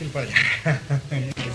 ir.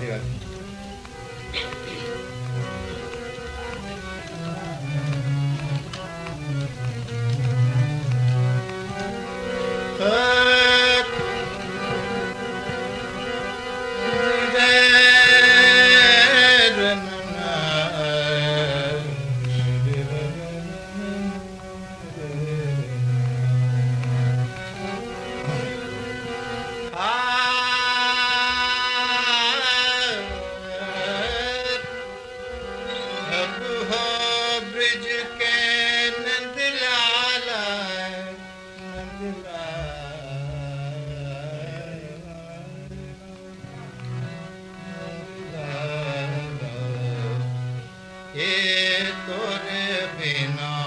Martina.